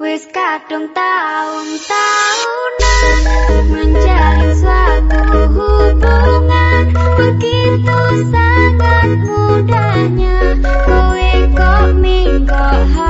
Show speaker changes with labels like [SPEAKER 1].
[SPEAKER 1] Wis kadung taun-taunan menjalin suatu hubungan. Begitu sangat mudahnya kowe kok haluan